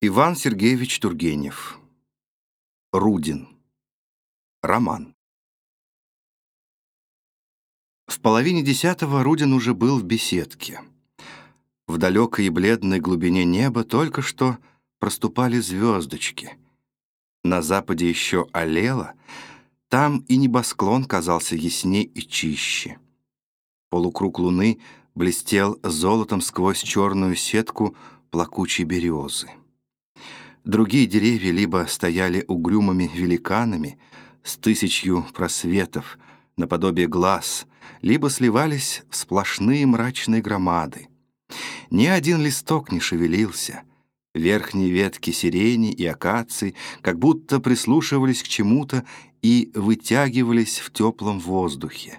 Иван Сергеевич Тургенев. Рудин. Роман. В половине десятого Рудин уже был в беседке. В далекой и бледной глубине неба только что проступали звездочки. На западе еще олело, там и небосклон казался ясней и чище. Полукруг луны блестел золотом сквозь черную сетку плакучей березы. Другие деревья либо стояли угрюмыми великанами с тысячью просветов, наподобие глаз, либо сливались в сплошные мрачные громады. Ни один листок не шевелился. Верхние ветки сирени и акации как будто прислушивались к чему-то и вытягивались в теплом воздухе.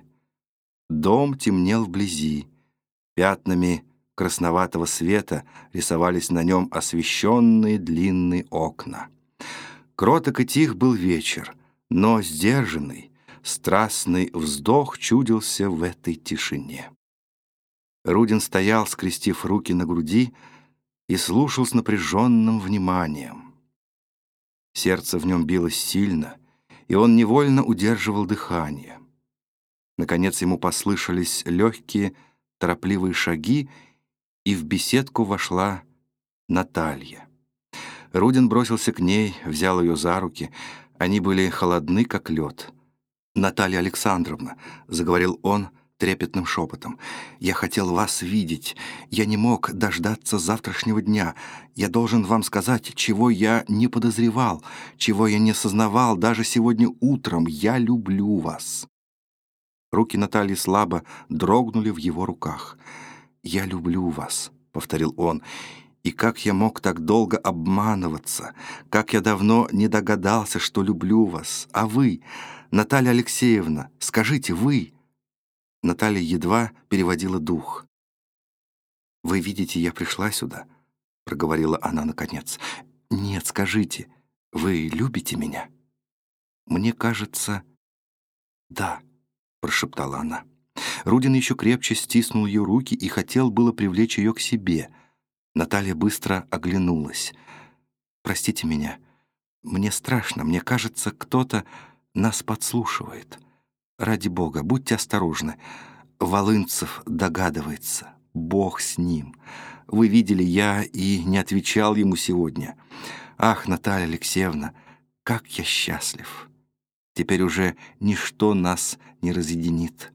Дом темнел вблизи. Пятнами красноватого света рисовались на нем освещенные длинные окна. Кроток и тих был вечер, но сдержанный, страстный вздох чудился в этой тишине. Рудин стоял, скрестив руки на груди, и слушал с напряженным вниманием. Сердце в нем билось сильно, и он невольно удерживал дыхание. Наконец ему послышались легкие, торопливые шаги, и в беседку вошла Наталья. Рудин бросился к ней, взял ее за руки. Они были холодны, как лед. «Наталья Александровна», — заговорил он трепетным шепотом, — «я хотел вас видеть. Я не мог дождаться завтрашнего дня. Я должен вам сказать, чего я не подозревал, чего я не сознавал даже сегодня утром. Я люблю вас». Руки Натальи слабо дрогнули в его руках — «Я люблю вас», — повторил он, «и как я мог так долго обманываться, как я давно не догадался, что люблю вас, а вы, Наталья Алексеевна, скажите, вы...» Наталья едва переводила дух. «Вы видите, я пришла сюда», — проговорила она наконец. «Нет, скажите, вы любите меня?» «Мне кажется...» «Да», — прошептала она. Рудин еще крепче стиснул ее руки и хотел было привлечь ее к себе. Наталья быстро оглянулась. «Простите меня. Мне страшно. Мне кажется, кто-то нас подслушивает. Ради бога, будьте осторожны. Волынцев догадывается. Бог с ним. Вы видели, я и не отвечал ему сегодня. Ах, Наталья Алексеевна, как я счастлив. Теперь уже ничто нас не разъединит».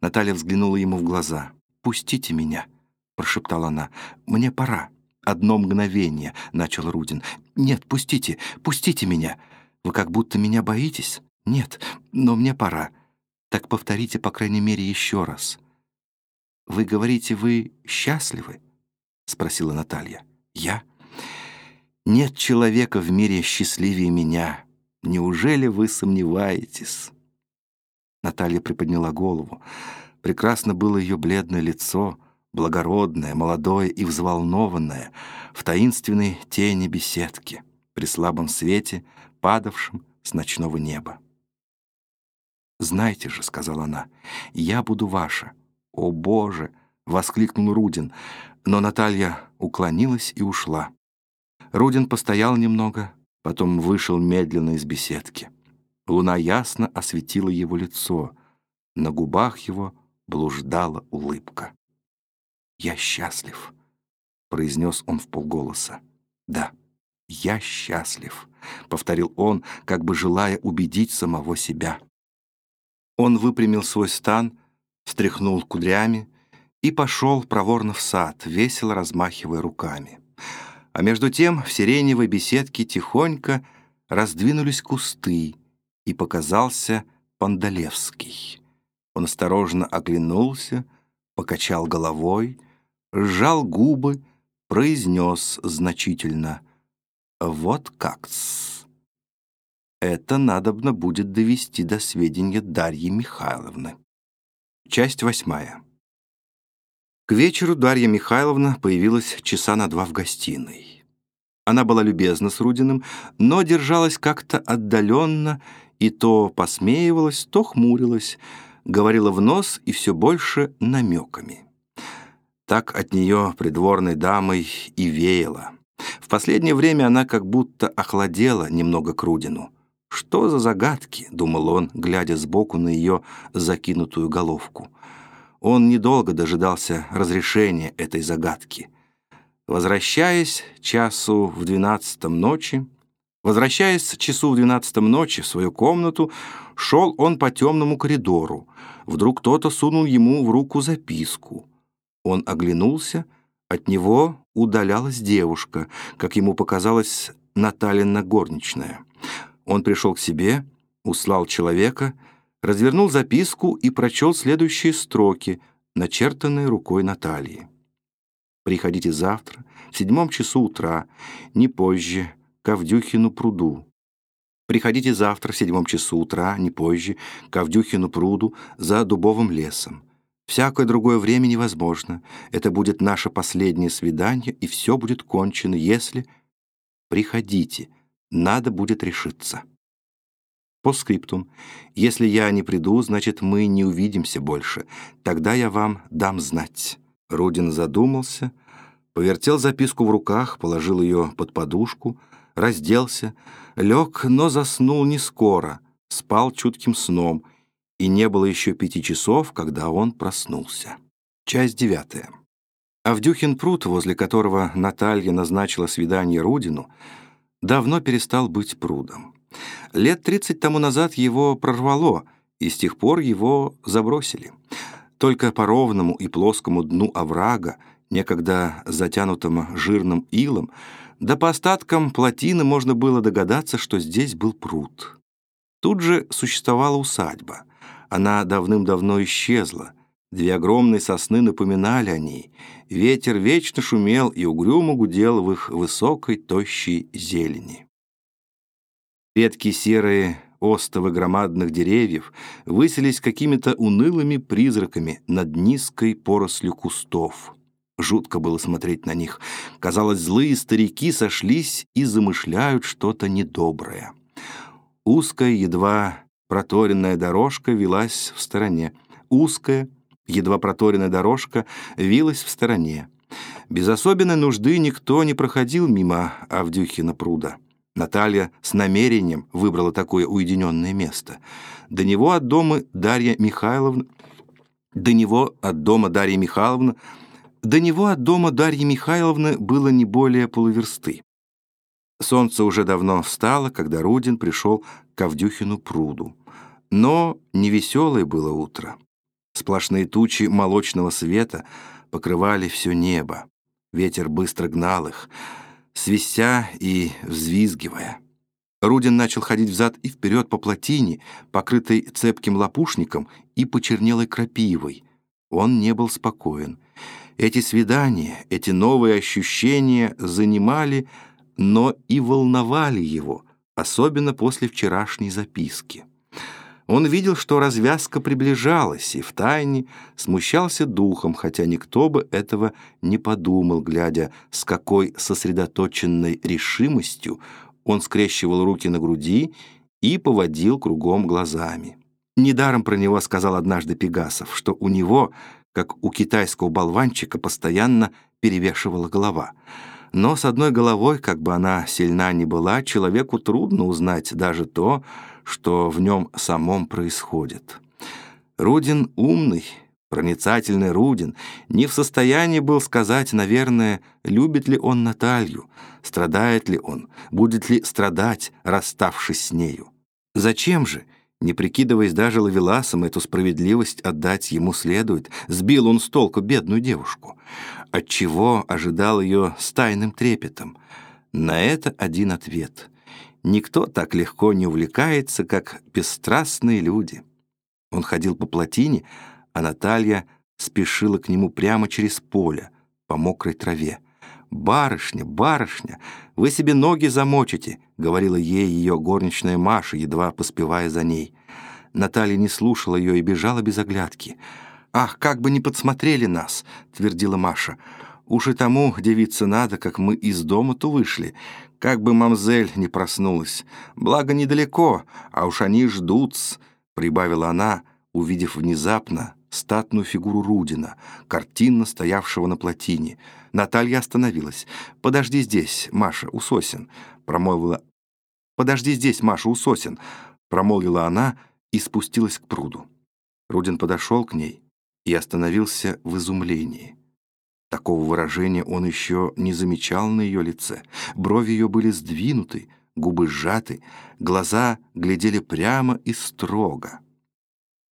Наталья взглянула ему в глаза. «Пустите меня», — прошептала она. «Мне пора». «Одно мгновение», — начал Рудин. «Нет, пустите, пустите меня. Вы как будто меня боитесь? Нет, но мне пора. Так повторите, по крайней мере, еще раз». «Вы говорите, вы счастливы?» — спросила Наталья. «Я?» «Нет человека в мире счастливее меня. Неужели вы сомневаетесь?» Наталья приподняла голову. Прекрасно было ее бледное лицо, благородное, молодое и взволнованное, в таинственной тени беседки, при слабом свете, падавшем с ночного неба. «Знаете же», — сказала она, — «я буду ваша». «О, Боже!» — воскликнул Рудин, но Наталья уклонилась и ушла. Рудин постоял немного, потом вышел медленно из беседки. Луна ясно осветила его лицо. На губах его блуждала улыбка. «Я счастлив», — произнес он в полголоса. «Да, я счастлив», — повторил он, как бы желая убедить самого себя. Он выпрямил свой стан, встряхнул кудрями и пошел проворно в сад, весело размахивая руками. А между тем в сиреневой беседке тихонько раздвинулись кусты, и показался Пандалевский. Он осторожно оглянулся, покачал головой, сжал губы, произнес значительно «Вот как-с». Это надобно будет довести до сведения Дарьи Михайловны. Часть восьмая. К вечеру Дарья Михайловна появилась часа на два в гостиной. Она была любезна с Рудиным, но держалась как-то отдаленно и то посмеивалась, то хмурилась, говорила в нос и все больше намеками. Так от нее придворной дамой и веяло. В последнее время она как будто охладела немного к Рудину. «Что за загадки?» — думал он, глядя сбоку на ее закинутую головку. Он недолго дожидался разрешения этой загадки. Возвращаясь часу в двенадцатом ночи, возвращаясь часу в двенадцатом ночи в свою комнату, шел он по темному коридору. Вдруг кто-то сунул ему в руку записку. Он оглянулся, от него удалялась девушка, как ему показалось, Натальина горничная. Он пришел к себе, услал человека, развернул записку и прочел следующие строки, начертанные рукой Натальи. «Приходите завтра, в седьмом часу утра, не позже, к пруду. Приходите завтра в седьмом часу утра, не позже, к Авдюхину пруду за дубовым лесом. Всякое другое время невозможно. Это будет наше последнее свидание, и все будет кончено, если... Приходите, надо будет решиться. По скриптум. Если я не приду, значит, мы не увидимся больше. Тогда я вам дам знать». Рудин задумался, повертел записку в руках, положил ее под подушку, разделся, лег, но заснул не скоро, спал чутким сном, и не было еще пяти часов, когда он проснулся. Часть девятая. Авдюхин пруд, возле которого Наталья назначила свидание Рудину, давно перестал быть прудом. Лет тридцать тому назад его прорвало, и с тех пор его забросили. Только по ровному и плоскому дну оврага, некогда затянутым жирным илом, да по остаткам плотины можно было догадаться, что здесь был пруд. Тут же существовала усадьба. Она давным-давно исчезла. Две огромные сосны напоминали о ней. Ветер вечно шумел и угрюмо гудел в их высокой, тощей зелени. Ветки серые остовы громадных деревьев высились какими-то унылыми призраками над низкой порослью кустов. Жутко было смотреть на них. Казалось, злые старики сошлись и замышляют что-то недоброе. Узкая, едва проторенная дорожка велась в стороне. Узкая, едва проторенная дорожка вилась в стороне. Без особенной нужды никто не проходил мимо Авдюхина пруда. Наталья с намерением выбрала такое уединенное место. До него от дома Дарья Михайловна... До него от дома Дарьи Михайловны... До него от дома Дарьи Михайловны было не более полуверсты. Солнце уже давно встало, когда Рудин пришел к Авдюхину пруду. Но невеселое было утро. Сплошные тучи молочного света покрывали все небо. Ветер быстро гнал их свистя и взвизгивая. Рудин начал ходить взад и вперед по плотине, покрытой цепким лопушником и почернелой крапивой. Он не был спокоен. Эти свидания, эти новые ощущения занимали, но и волновали его, особенно после вчерашней записки. Он видел, что развязка приближалась, и втайне смущался духом, хотя никто бы этого не подумал, глядя, с какой сосредоточенной решимостью он скрещивал руки на груди и поводил кругом глазами. Недаром про него сказал однажды Пегасов, что у него, как у китайского болванчика, постоянно перевешивала голова. Но с одной головой, как бы она сильна ни была, человеку трудно узнать даже то, что в нем самом происходит. Рудин умный, проницательный Рудин, не в состоянии был сказать, наверное, любит ли он Наталью, страдает ли он, будет ли страдать, расставшись с нею. Зачем же, не прикидываясь даже лавеласом, эту справедливость отдать ему следует, сбил он с толку бедную девушку? Отчего ожидал ее с тайным трепетом? На это один ответ — Никто так легко не увлекается, как бесстрастные люди. Он ходил по плотине, а Наталья спешила к нему прямо через поле, по мокрой траве. «Барышня, барышня, вы себе ноги замочите», — говорила ей ее горничная Маша, едва поспевая за ней. Наталья не слушала ее и бежала без оглядки. «Ах, как бы не подсмотрели нас!» — твердила Маша. «Уж и тому девица надо, как мы из дома-то вышли. Как бы мамзель не проснулась. Благо недалеко, а уж они ждут прибавила она, увидев внезапно статную фигуру Рудина, картинно стоявшего на плотине. Наталья остановилась. «Подожди здесь, Маша, у сосен», — промолвила. «Подожди здесь, Маша, у сосен», — промолвила она и спустилась к пруду. Рудин подошел к ней и остановился в изумлении. Такого выражения он еще не замечал на ее лице. Брови ее были сдвинуты, губы сжаты, глаза глядели прямо и строго.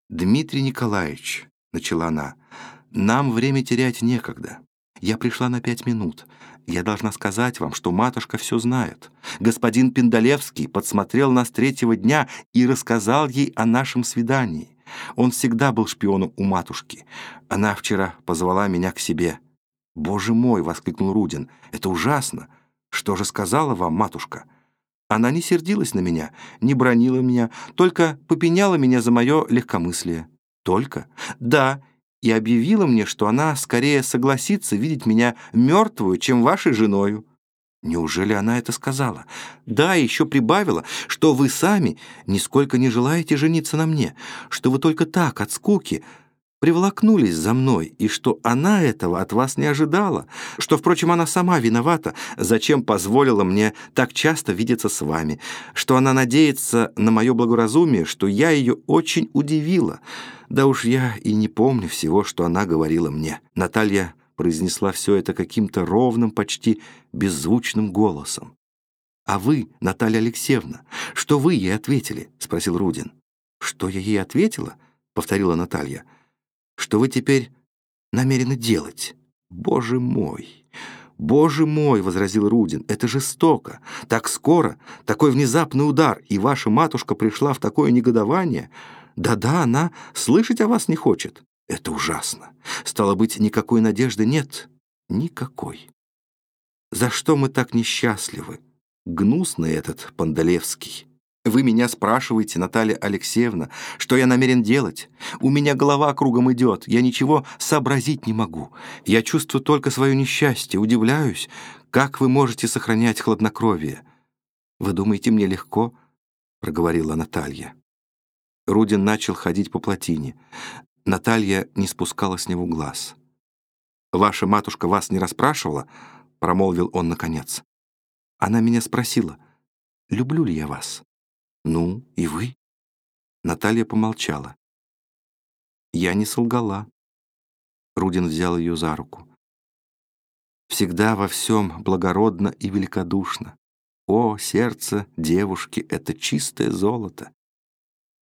«Дмитрий Николаевич», — начала она, — «нам время терять некогда. Я пришла на пять минут. Я должна сказать вам, что матушка все знает. Господин Пиндалевский подсмотрел нас третьего дня и рассказал ей о нашем свидании. Он всегда был шпионом у матушки. Она вчера позвала меня к себе». «Боже мой!» — воскликнул Рудин. «Это ужасно! Что же сказала вам матушка?» Она не сердилась на меня, не бронила меня, только попеняла меня за мое легкомыслие. Только? Да, и объявила мне, что она скорее согласится видеть меня мертвую, чем вашей женою. Неужели она это сказала? Да, еще прибавила, что вы сами нисколько не желаете жениться на мне, что вы только так, от скуки, приволокнулись за мной, и что она этого от вас не ожидала, что, впрочем, она сама виновата, зачем позволила мне так часто видеться с вами, что она надеется на мое благоразумие, что я ее очень удивила. Да уж я и не помню всего, что она говорила мне. Наталья произнесла все это каким-то ровным, почти беззвучным голосом. «А вы, Наталья Алексеевна, что вы ей ответили?» — спросил Рудин. «Что я ей ответила?» — повторила Наталья что вы теперь намерены делать? Боже мой! Боже мой, — возразил Рудин, — это жестоко. Так скоро, такой внезапный удар, и ваша матушка пришла в такое негодование. Да-да, она слышать о вас не хочет. Это ужасно. Стало быть, никакой надежды нет? Никакой. За что мы так несчастливы? Гнусный этот Пандалевский. Вы меня спрашиваете, Наталья Алексеевна, что я намерен делать? У меня голова кругом идет, я ничего сообразить не могу. Я чувствую только свое несчастье, удивляюсь, как вы можете сохранять хладнокровие. Вы думаете, мне легко? проговорила Наталья. Рудин начал ходить по плотине. Наталья не спускала с него глаз. «Ваша матушка вас не расспрашивала?» — промолвил он наконец. «Она меня спросила, люблю ли я вас?» «Ну, и вы?» Наталья помолчала. «Я не солгала». Рудин взял ее за руку. «Всегда во всем благородно и великодушно. О, сердце девушки — это чистое золото.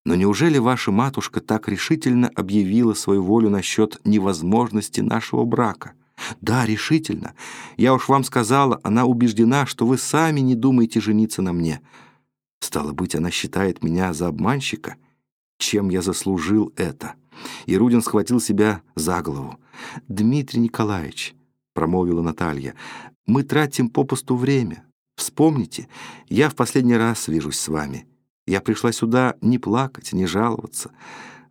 Но неужели ваша матушка так решительно объявила свою волю насчет невозможности нашего брака? Да, решительно. Я уж вам сказала, она убеждена, что вы сами не думаете жениться на мне. Стало быть, она считает меня за обманщика? Чем я заслужил это? И Рудин схватил себя за голову. «Дмитрий Николаевич», — промолвила Наталья, — «мы тратим попусту время. Вспомните, я в последний раз вижусь с вами. Я пришла сюда не плакать, не жаловаться.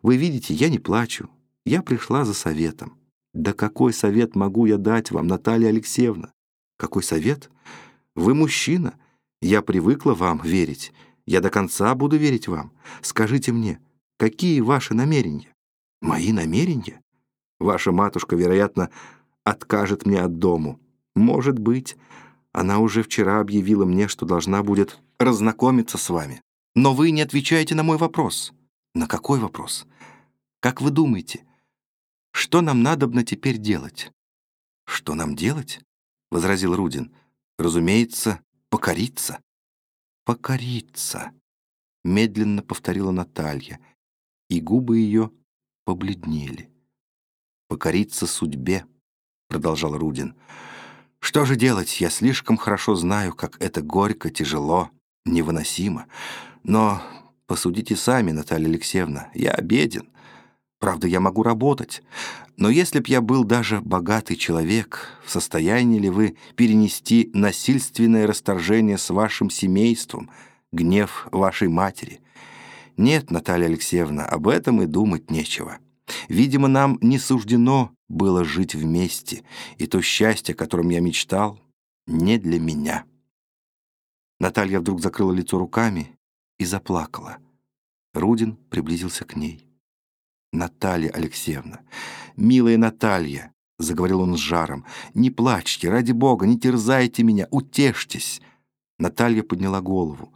Вы видите, я не плачу. Я пришла за советом. Да какой совет могу я дать вам, Наталья Алексеевна? Какой совет? Вы мужчина, я привыкла вам верить. Я до конца буду верить вам. Скажите мне, какие ваши намерения? Мои намерения? Ваша матушка, вероятно, откажет мне от дому. Может быть, она уже вчера объявила мне, что должна будет разнакомиться с вами. Но вы не отвечаете на мой вопрос. На какой вопрос? Как вы думаете, что нам надобно теперь делать? Что нам делать? — возразил Рудин. Разумеется, покориться. Покориться, медленно повторила Наталья, и губы ее побледнели. Покориться судьбе, продолжал Рудин. Что же делать? Я слишком хорошо знаю, как это горько, тяжело, невыносимо. Но посудите сами, Наталья Алексеевна, я беден. Правда, я могу работать. Но если б я был даже богатый человек, в состоянии ли вы перенести насильственное расторжение с вашим семейством, гнев вашей матери? Нет, Наталья Алексеевна, об этом и думать нечего. Видимо, нам не суждено было жить вместе, и то счастье, о котором я мечтал, не для меня. Наталья вдруг закрыла лицо руками и заплакала. Рудин приблизился к ней. Наталья Алексеевна, милая Наталья, — заговорил он с жаром, — не плачьте, ради бога, не терзайте меня, утешьтесь. Наталья подняла голову.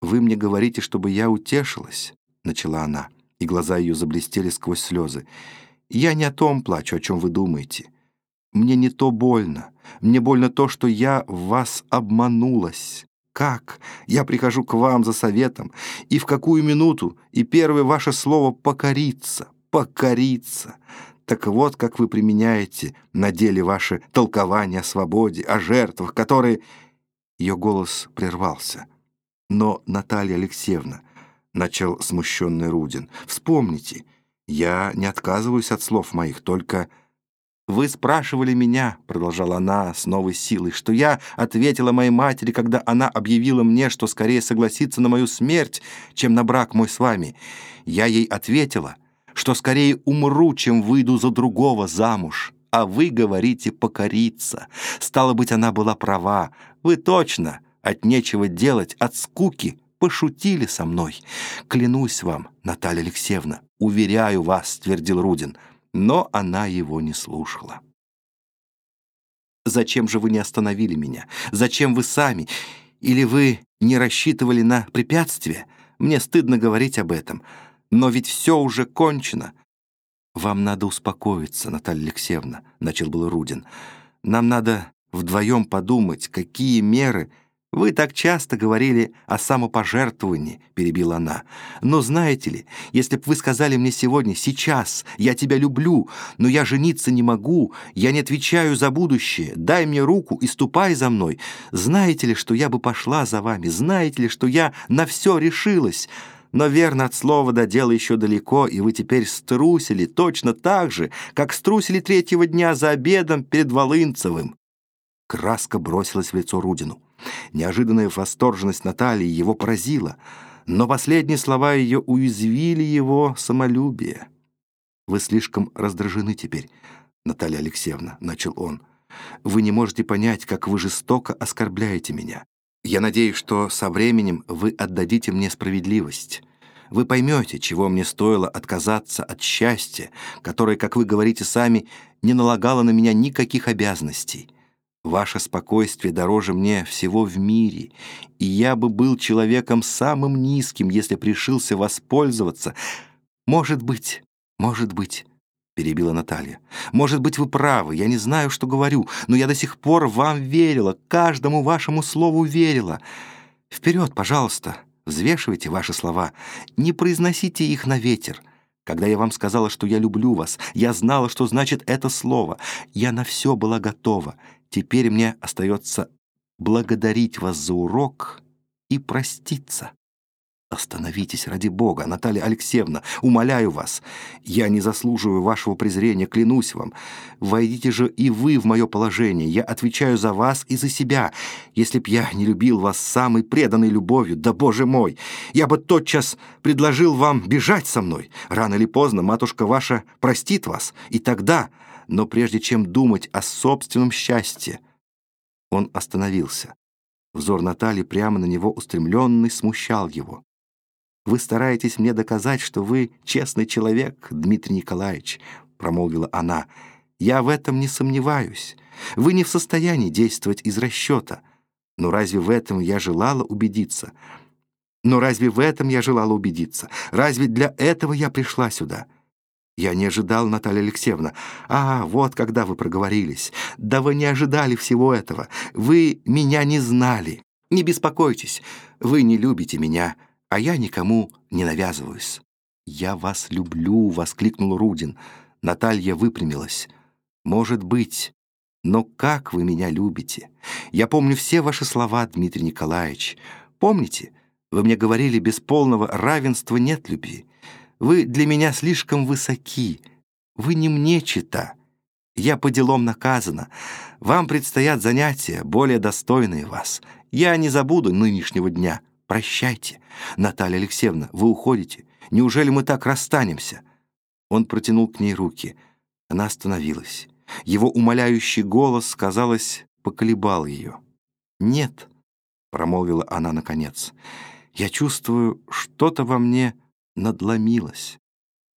«Вы мне говорите, чтобы я утешилась?» — начала она, и глаза ее заблестели сквозь слезы. «Я не о том плачу, о чем вы думаете. Мне не то больно. Мне больно то, что я в вас обманулась. Как? Я прихожу к вам за советом, и в какую минуту, и первое ваше слово «покориться», «покориться». Так вот, как вы применяете на деле ваше толкование о свободе, о жертвах, которые... Ее голос прервался. Но, Наталья Алексеевна, начал смущенный Рудин, вспомните, я не отказываюсь от слов моих, только «Вы спрашивали меня», — продолжала она с новой силой, «что я ответила моей матери, когда она объявила мне, что скорее согласится на мою смерть, чем на брак мой с вами. Я ей ответила, что скорее умру, чем выйду за другого замуж. А вы говорите покориться. Стало быть, она была права. Вы точно от нечего делать, от скуки пошутили со мной. Клянусь вам, Наталья Алексеевна, уверяю вас, твердил Рудин, — но она его не слушала. «Зачем же вы не остановили меня? Зачем вы сами? Или вы не рассчитывали на препятствие? Мне стыдно говорить об этом, но ведь все уже кончено». «Вам надо успокоиться, Наталья Алексеевна», — начал был Рудин. «Нам надо вдвоем подумать, какие меры...» «Вы так часто говорили о самопожертвовании», — перебила она. «Но знаете ли, если бы вы сказали мне сегодня, сейчас, я тебя люблю, но я жениться не могу, я не отвечаю за будущее, дай мне руку и ступай за мной, знаете ли, что я бы пошла за вами, знаете ли, что я на все решилась?» Но верно от слова до дела еще далеко, и вы теперь струсили точно так же, как струсили третьего дня за обедом перед Волынцевым. Краска бросилась в лицо Рудину. Неожиданная восторженность Натальи его поразила, но последние слова ее уязвили его самолюбие. «Вы слишком раздражены теперь, Наталья Алексеевна», — начал он. «Вы не можете понять, как вы жестоко оскорбляете меня. Я надеюсь, что со временем вы отдадите мне справедливость». Вы поймете, чего мне стоило отказаться от счастья, которое, как вы говорите сами, не налагало на меня никаких обязанностей. Ваше спокойствие дороже мне всего в мире, и я бы был человеком самым низким, если пришился воспользоваться. Может быть, может быть, — перебила Наталья. «Может быть, вы правы, я не знаю, что говорю, но я до сих пор вам верила, каждому вашему слову верила. Вперед, пожалуйста, взвешивайте ваши слова, не произносите их на ветер. Когда я вам сказала, что я люблю вас, я знала, что значит это слово. Я на все была готова. Теперь мне остается благодарить вас за урок и проститься. Остановитесь ради Бога, Наталья Алексеевна, умоляю вас. Я не заслуживаю вашего презрения, клянусь вам. Войдите же и вы в мое положение. Я отвечаю за вас и за себя. Если б я не любил вас самой преданной любовью, да, Боже мой, я бы тотчас предложил вам бежать со мной. Рано или поздно матушка ваша простит вас, и тогда но прежде чем думать о собственном счастье, он остановился. Взор Натальи прямо на него устремленный смущал его. «Вы стараетесь мне доказать, что вы честный человек, Дмитрий Николаевич», — промолвила она. «Я в этом не сомневаюсь. Вы не в состоянии действовать из расчета. Но разве в этом я желала убедиться? Но разве в этом я желала убедиться? Разве для этого я пришла сюда?» «Я не ожидал, Наталья Алексеевна. А, вот когда вы проговорились. Да вы не ожидали всего этого. Вы меня не знали. Не беспокойтесь, вы не любите меня, а я никому не навязываюсь». «Я вас люблю», — воскликнул Рудин. Наталья выпрямилась. «Может быть, но как вы меня любите? Я помню все ваши слова, Дмитрий Николаевич. Помните, вы мне говорили, без полного равенства нет любви. Вы для меня слишком высоки. Вы не мне чита. Я по делам наказана. Вам предстоят занятия, более достойные вас. Я не забуду нынешнего дня. Прощайте. Наталья Алексеевна, вы уходите. Неужели мы так расстанемся?» Он протянул к ней руки. Она остановилась. Его умоляющий голос, казалось, поколебал ее. «Нет», — промолвила она наконец, — «я чувствую, что-то во мне надломилась.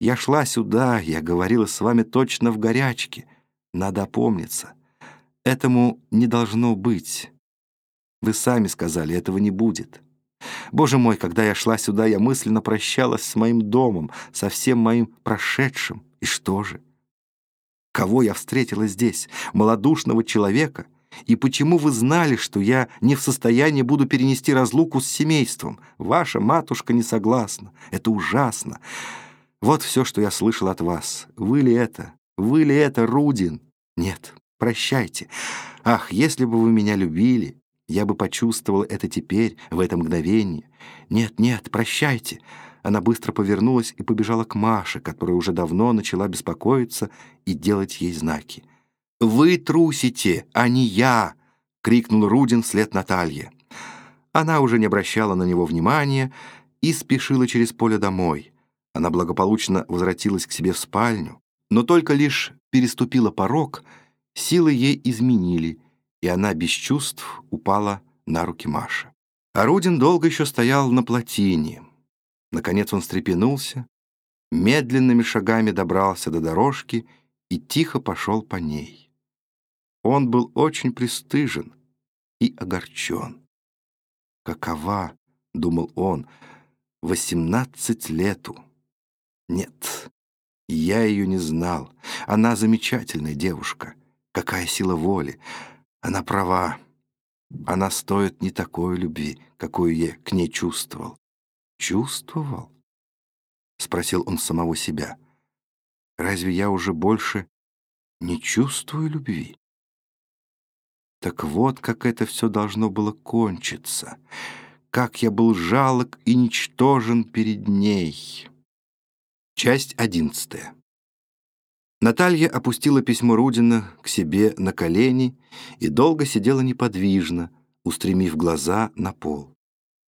Я шла сюда, я говорила с вами точно в горячке. Надо опомниться. Этому не должно быть. Вы сами сказали, этого не будет. Боже мой, когда я шла сюда, я мысленно прощалась с моим домом, со всем моим прошедшим. И что же? Кого я встретила здесь? Молодушного человека? И почему вы знали, что я не в состоянии буду перенести разлуку с семейством? Ваша матушка не согласна. Это ужасно. Вот все, что я слышал от вас. Вы ли это? Вы ли это, Рудин? Нет, прощайте. Ах, если бы вы меня любили, я бы почувствовал это теперь, в это мгновение. Нет, нет, прощайте. Она быстро повернулась и побежала к Маше, которая уже давно начала беспокоиться и делать ей знаки. «Вы трусите, а не я!» — крикнул Рудин вслед Наталье. Она уже не обращала на него внимания и спешила через поле домой. Она благополучно возвратилась к себе в спальню, но только лишь переступила порог, силы ей изменили, и она без чувств упала на руки Маши. А Рудин долго еще стоял на плотине, Наконец он встрепенулся, медленными шагами добрался до дорожки и тихо пошел по ней. Он был очень пристыжен и огорчен. «Какова, — думал он, — восемнадцать лету? Нет, я ее не знал. Она замечательная девушка. Какая сила воли! Она права. Она стоит не такой любви, какую я к ней чувствовал чувствовал? Спросил он самого себя. Разве я уже больше не чувствую любви? Так вот, как это все должно было кончиться. Как я был жалок и ничтожен перед ней. Часть одиннадцатая. Наталья опустила письмо Рудина к себе на колени и долго сидела неподвижно, устремив глаза на пол.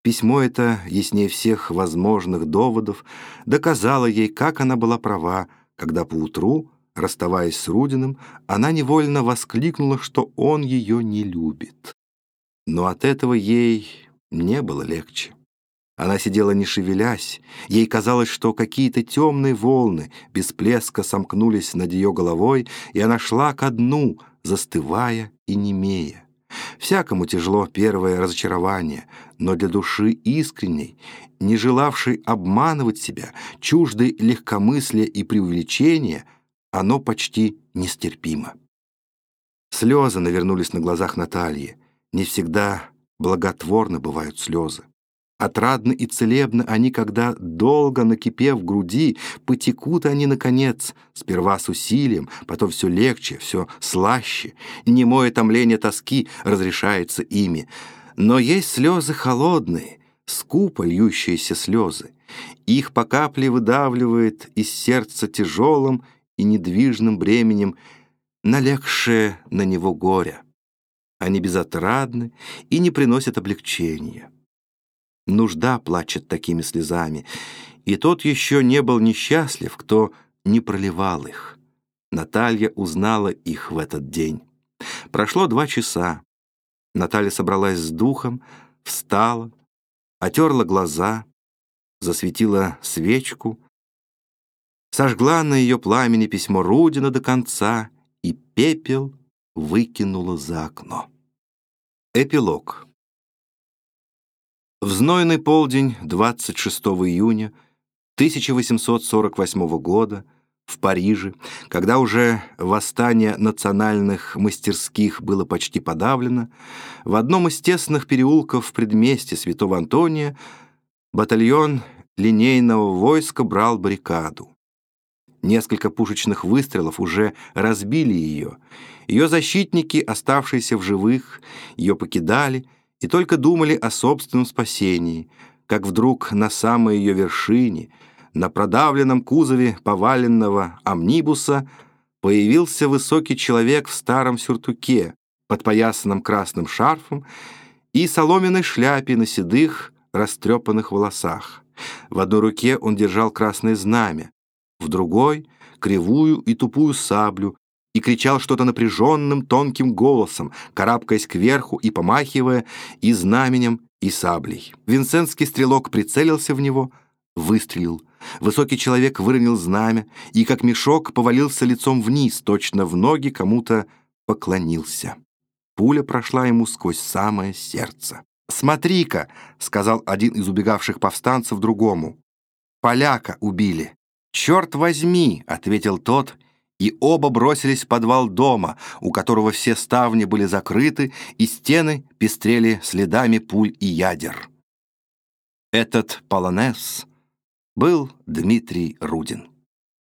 Письмо это, яснее всех возможных доводов, доказало ей, как она была права, когда поутру, расставаясь с Рудиным, она невольно воскликнула, что он ее не любит. Но от этого ей не было легче. Она сидела не шевелясь, ей казалось, что какие-то темные волны без плеска сомкнулись над ее головой, и она шла ко дну, застывая и немея. Всякому тяжело первое разочарование, но для души искренней, не желавшей обманывать себя, чуждой легкомыслия и преувеличения, оно почти нестерпимо. Слезы навернулись на глазах Натальи. Не всегда благотворны бывают слезы. Отрадны и целебны они, когда, долго накипев в груди, потекут они, наконец, сперва с усилием, потом все легче, все слаще. Немое томление тоски разрешается ими. Но есть слезы холодные, скупо льющиеся слезы. Их по капле выдавливает из сердца тяжелым и недвижным бременем налегшее на него горе. Они безотрадны и не приносят облегчения. Нужда плачет такими слезами, и тот еще не был несчастлив, кто не проливал их. Наталья узнала их в этот день. Прошло два часа. Наталья собралась с духом, встала, отерла глаза, засветила свечку, сожгла на ее пламени письмо Рудина до конца и пепел выкинула за окно. Эпилог. В знойный полдень 26 июня 1848 года в Париже, когда уже восстание национальных мастерских было почти подавлено, в одном из тесных переулков в предместе Святого Антония батальон линейного войска брал баррикаду. Несколько пушечных выстрелов уже разбили ее. Ее защитники, оставшиеся в живых, ее покидали — и только думали о собственном спасении, как вдруг на самой ее вершине, на продавленном кузове поваленного амнибуса, появился высокий человек в старом сюртуке, подпоясанном красным шарфом и соломенной шляпе на седых, растрепанных волосах. В одной руке он держал красное знамя, в другой — кривую и тупую саблю и кричал что-то напряженным, тонким голосом, карабкаясь кверху и помахивая и знаменем, и саблей. Винсентский стрелок прицелился в него, выстрелил. Высокий человек выронил знамя и, как мешок, повалился лицом вниз, точно в ноги кому-то поклонился. Пуля прошла ему сквозь самое сердце. «Смотри-ка», — сказал один из убегавших повстанцев другому, — «поляка убили». «Черт возьми», — ответил тот, и оба бросились в подвал дома, у которого все ставни были закрыты, и стены пестрели следами пуль и ядер. Этот полонез был Дмитрий Рудин.